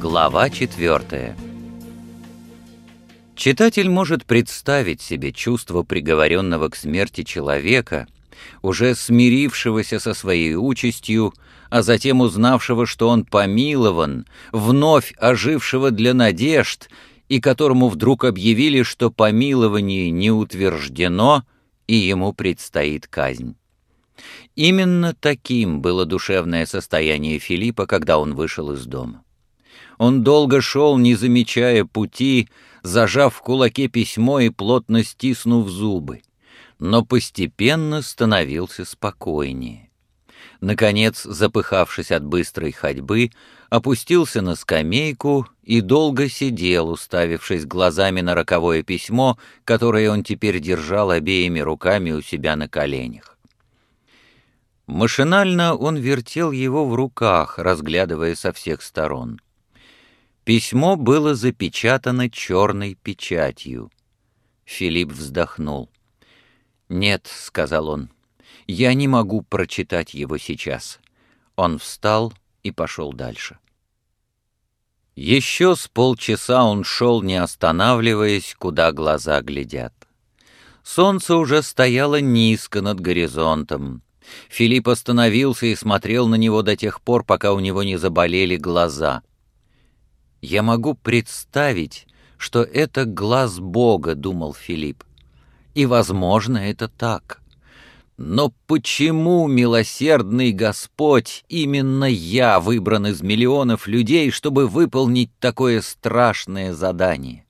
Глава четвертая Читатель может представить себе чувство приговоренного к смерти человека, уже смирившегося со своей участью, а затем узнавшего, что он помилован, вновь ожившего для надежд, и которому вдруг объявили, что помилование не утверждено, и ему предстоит казнь. Именно таким было душевное состояние Филиппа, когда он вышел из дома. Он долго шел, не замечая пути, зажав в кулаке письмо и плотно стиснув зубы, но постепенно становился спокойнее. Наконец, запыхавшись от быстрой ходьбы, опустился на скамейку и долго сидел, уставившись глазами на роковое письмо, которое он теперь держал обеими руками у себя на коленях. Машинально он вертел его в руках, разглядывая со всех сторон — Письмо было запечатано черной печатью. Филипп вздохнул. «Нет», — сказал он, — «я не могу прочитать его сейчас». Он встал и пошел дальше. Еще с полчаса он шел, не останавливаясь, куда глаза глядят. Солнце уже стояло низко над горизонтом. Филипп остановился и смотрел на него до тех пор, пока у него не заболели глаза — «Я могу представить, что это глаз Бога», — думал Филипп. «И, возможно, это так. Но почему, милосердный Господь, именно я выбран из миллионов людей, чтобы выполнить такое страшное задание?»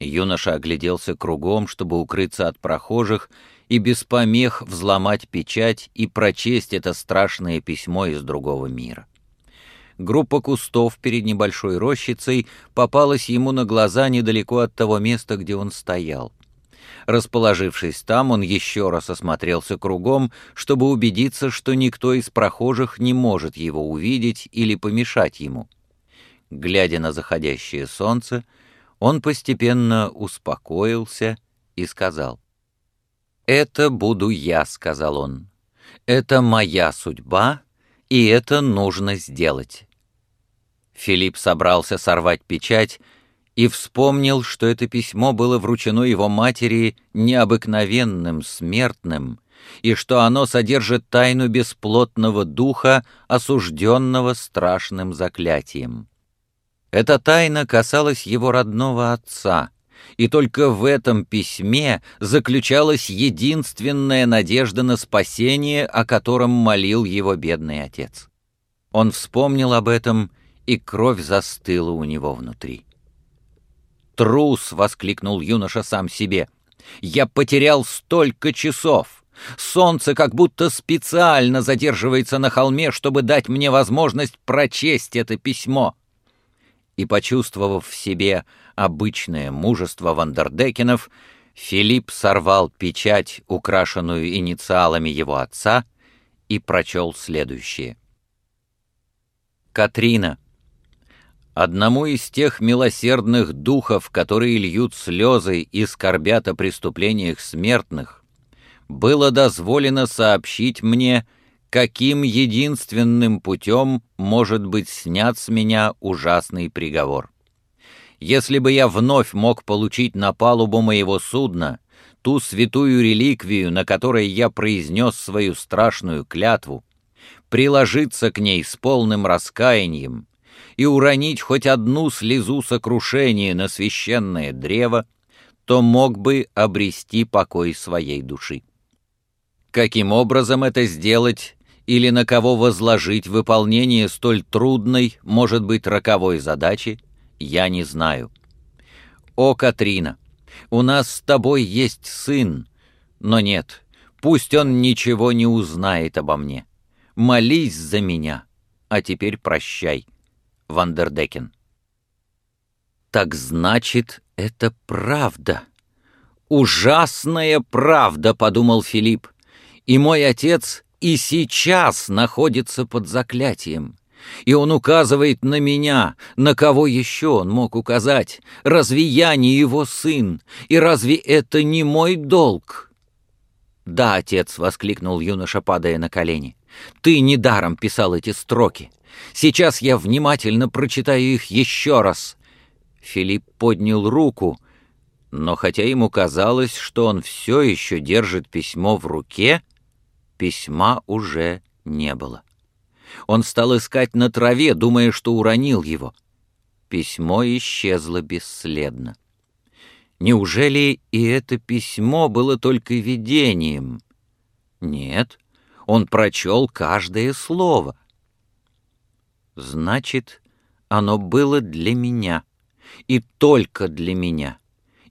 Юноша огляделся кругом, чтобы укрыться от прохожих и без помех взломать печать и прочесть это страшное письмо из другого мира группа кустов перед небольшой рощицей попалась ему на глаза недалеко от того места, где он стоял. Расположившись там, он еще раз осмотрелся кругом, чтобы убедиться, что никто из прохожих не может его увидеть или помешать ему. Глядя на заходящее солнце, он постепенно успокоился и сказал. «Это буду я», — сказал он. «Это моя судьба, и это нужно сделать. Филипп собрался сорвать печать и вспомнил, что это письмо было вручено его матери необыкновенным, смертным, и что оно содержит тайну бесплотного духа, осужденного страшным заклятием. Эта тайна касалась его родного отца, и только в этом письме заключалась единственная надежда на спасение, о котором молил его бедный отец. Он вспомнил об этом, и кровь застыла у него внутри. «Трус!» — воскликнул юноша сам себе. «Я потерял столько часов! Солнце как будто специально задерживается на холме, чтобы дать мне возможность прочесть это письмо!» И, почувствовав в себе обычное мужество Вандердекенов, Филипп сорвал печать, украшенную инициалами его отца, и прочел следующее. «Катрина, одному из тех милосердных духов, которые льют слезы и скорбят о преступлениях смертных, было дозволено сообщить мне, каким единственным путем может быть снят с меня ужасный приговор. Если бы я вновь мог получить на палубу моего судна ту святую реликвию, на которой я произнес свою страшную клятву, приложиться к ней с полным раскаянием и уронить хоть одну слезу сокрушения на священное древо, то мог бы обрести покой своей души. Каким образом это сделать или на кого возложить выполнение столь трудной, может быть, роковой задачи, я не знаю. О, Катрина, у нас с тобой есть сын, но нет, пусть он ничего не узнает обо мне. Молись за меня, а теперь прощай. Вандердекен. Так значит, это правда. Ужасная правда, подумал Филипп. И мой отец и сейчас находится под заклятием. И он указывает на меня, на кого еще он мог указать? Разве я не его сын? И разве это не мой долг?» «Да, отец!» — воскликнул юноша, падая на колени. «Ты недаром писал эти строки. Сейчас я внимательно прочитаю их еще раз». Филипп поднял руку, но хотя ему казалось, что он все еще держит письмо в руке, письма уже не было. Он стал искать на траве, думая, что уронил его. Письмо исчезло бесследно. Неужели и это письмо было только видением? Нет, он прочел каждое слово. Значит, оно было для меня, и только для меня,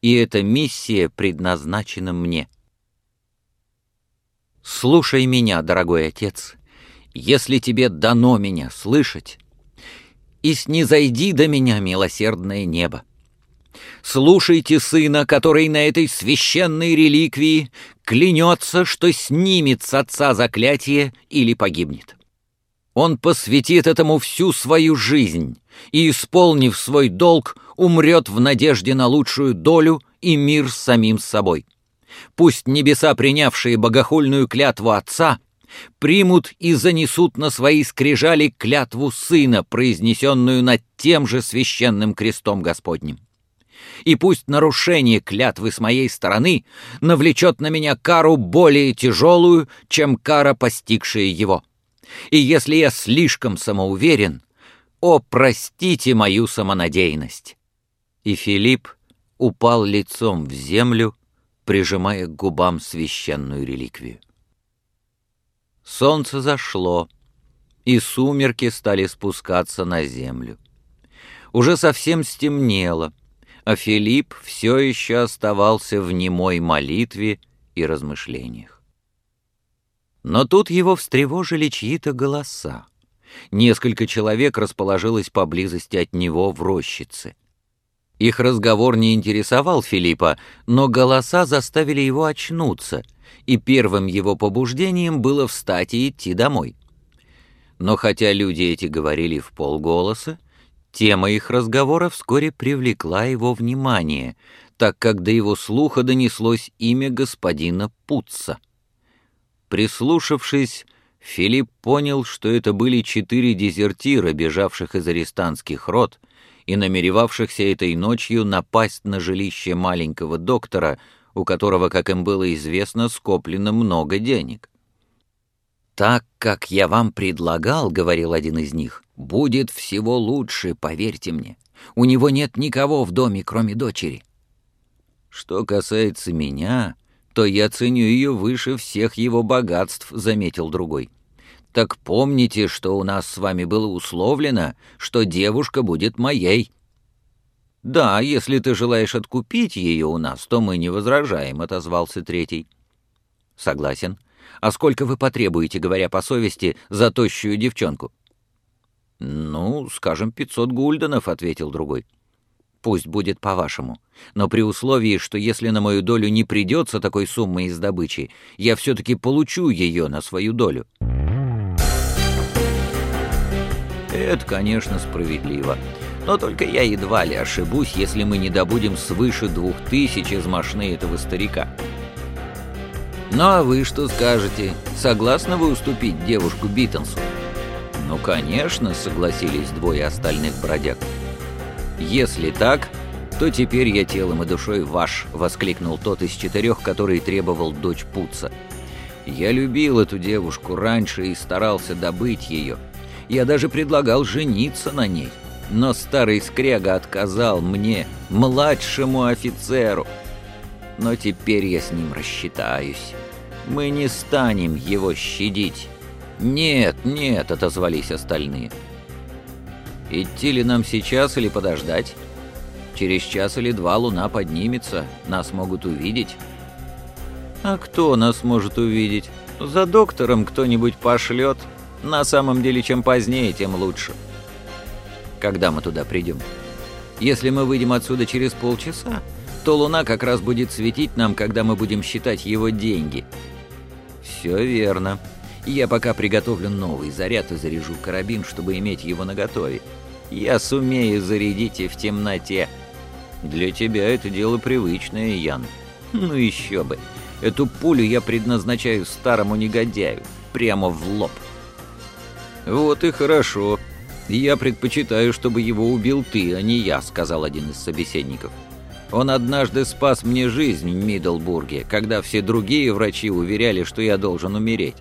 и эта миссия предназначена мне. Слушай меня, дорогой отец, если тебе дано меня слышать, и снизойди до меня, милосердное небо. Слушайте сына, который на этой священной реликвии клянется, что снимет с отца заклятие или погибнет. Он посвятит этому всю свою жизнь и, исполнив свой долг, умрет в надежде на лучшую долю и мир с самим собой. Пусть небеса, принявшие богохульную клятву отца, примут и занесут на свои скрижали клятву сына, произнесенную над тем же священным крестом Господним и пусть нарушение клятвы с моей стороны навлечет на меня кару более тяжелую, чем кара, постигшая его. И если я слишком самоуверен, о, простите мою самонадеянность!» И Филипп упал лицом в землю, прижимая к губам священную реликвию. Солнце зашло, и сумерки стали спускаться на землю. Уже совсем стемнело, а Филипп все еще оставался в немой молитве и размышлениях. Но тут его встревожили чьи-то голоса. Несколько человек расположилось поблизости от него в рощице. Их разговор не интересовал Филиппа, но голоса заставили его очнуться, и первым его побуждением было встать и идти домой. Но хотя люди эти говорили в полголоса, Тема их разговора вскоре привлекла его внимание, так как до его слуха донеслось имя господина Путца. Прислушавшись, Филипп понял, что это были четыре дезертира, бежавших из арестантских рот и намеревавшихся этой ночью напасть на жилище маленького доктора, у которого, как им было известно, скоплено много денег. «Так, как я вам предлагал, — говорил один из них, — будет всего лучше, поверьте мне. У него нет никого в доме, кроме дочери». «Что касается меня, то я ценю ее выше всех его богатств», — заметил другой. «Так помните, что у нас с вами было условлено, что девушка будет моей». «Да, если ты желаешь откупить ее у нас, то мы не возражаем», — отозвался третий. «Согласен. А сколько вы потребуете, говоря по совести, за тощую девчонку?» «Ну, скажем, пятьсот гульденов», — ответил другой. «Пусть будет по-вашему. Но при условии, что если на мою долю не придется такой суммы из добычи, я все-таки получу ее на свою долю». «Это, конечно, справедливо. Но только я едва ли ошибусь, если мы не добудем свыше двух тысяч из мошны этого старика». «Ну а вы что скажете? Согласны вы уступить девушку Биттенсу?» «Ну, конечно», — согласились двое остальных бродяг. «Если так, то теперь я телом и душой ваш», — воскликнул тот из четырех, который требовал дочь Пуца. «Я любил эту девушку раньше и старался добыть ее. Я даже предлагал жениться на ней, но старый скряга отказал мне, младшему офицеру. Но теперь я с ним рассчитаюсь». Мы не станем его щадить. Нет, нет, отозвались остальные. Идти ли нам сейчас или подождать? Через час или два луна поднимется, нас могут увидеть. А кто нас может увидеть? За доктором кто-нибудь пошлет. На самом деле, чем позднее, тем лучше. Когда мы туда придем? Если мы выйдем отсюда через полчаса, то луна как раз будет светить нам, когда мы будем считать его деньги. Все верно. Я пока приготовлю новый заряд и заряжу карабин, чтобы иметь его наготове. Я сумею зарядить и в темноте. Для тебя это дело привычное, Ян. Ну еще бы. Эту пулю я предназначаю старому негодяю. Прямо в лоб. Вот и хорошо. Я предпочитаю, чтобы его убил ты, а не я, сказал один из собеседников. Он однажды спас мне жизнь в Миддлбурге, когда все другие врачи уверяли, что я должен умереть.